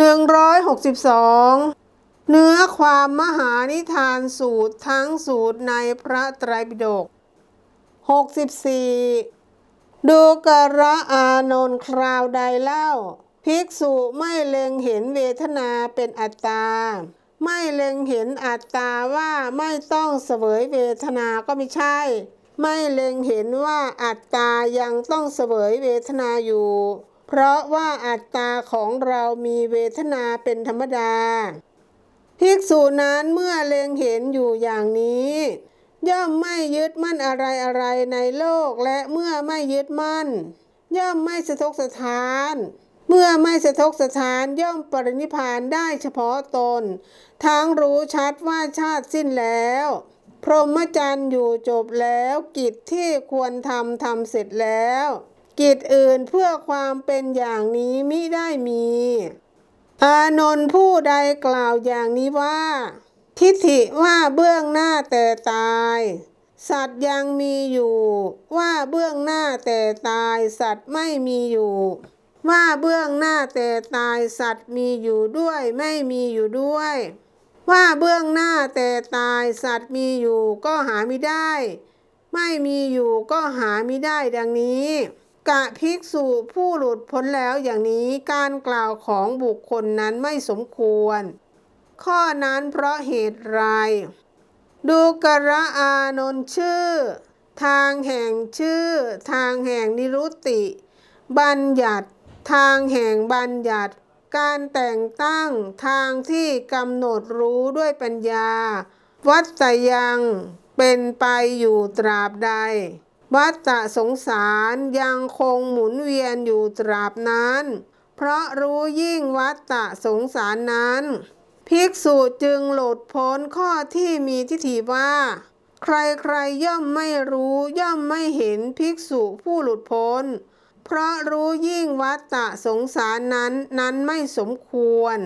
162เนื้อความมหานิทานสูตรทั้งสูตรในพระไตรปิฎก64 ดูกระอานนท์คราวใดเล่า ภิกษุไม่เล็งเห็นเวทนาเป็นอัตตา ไม่เล็งเห็นอัตตาว่าไม่ต้องเสวยเวทนาก็ไม่ใช่ ไม่เล็งเห็นว่าอัตตายังต้องเสวยเวทนาอยู่ เพราะว่าอัตตาของเรามีเวทนาเป็นธรรมดา ภิกษุนั้นเมื่อเล็งเห็นอยู่อย่างนี้ ย่อมไม่ยึดมั่นอะไรอะไรในโลกและเมื่อไม่ยึดมั่น ย่อมไม่สะทกสถาน เมื่อไม่สะทกสถานย่อมปรินิพพานได้เฉพาะตน ทั้งรู้ชัดว่าชาติสิ้นแล้ว พรหมจรรย์อยู่จบแล้วกิจที่ควรทำทำเสร็จแล้ว กิจอื่นเพื่อความเป็นอย่างนี้มิได้มี อานนท์ผู้ใดกล่าวอย่างนี้ว่า ทิฏฐิว่าเบื้องหน้าแต่ตาย สัตว์ยังมีอยู่ ว่าเบื้องหน้าแต่ตาย สัตว์ไม่มีอยู่ ว่าเบื้องหน้าแต่ตายสัตว์มีอยู่ด้วยไม่มีอยู่ด้วย ว่าเบื้องหน้าแต่ตายสัตว์มีอยู่ก็หาไม่ได้ ไม่มีอยู่ก็หาไม่ได้ดังนี้ กะภิกษุผู้หลุดพ้นแล้วอย่างนี้การกล่าวของบุคคลนั้นไม่สมควร ข้อนั้นเพราะเหตุไร ดูกระอานนชื่อ ทางแห่งชื่อ ทางแห่งนิรุติ บัญญัติ ทางแห่งบัญญัติ การแต่งตั้งทางที่กำหนดรู้ด้วยปัญญา วัตยังเป็นไปอยู่ตราบใด วัตตะสงสารยังคงหมุนเวียนอยู่ตราบนั้น เพราะรู้ยิ่งวัตตะสงสารนั้น ภิกษุจึงหลุดพ้นข้อที่มีทิฏฐิว่า ใครๆย่อมไม่รู้ย่อมไม่เห็นภิกษุผู้หลุดพ้น เพราะรู้ยิ่งวัตตะสงสารนั้นนั้นไม่สมควร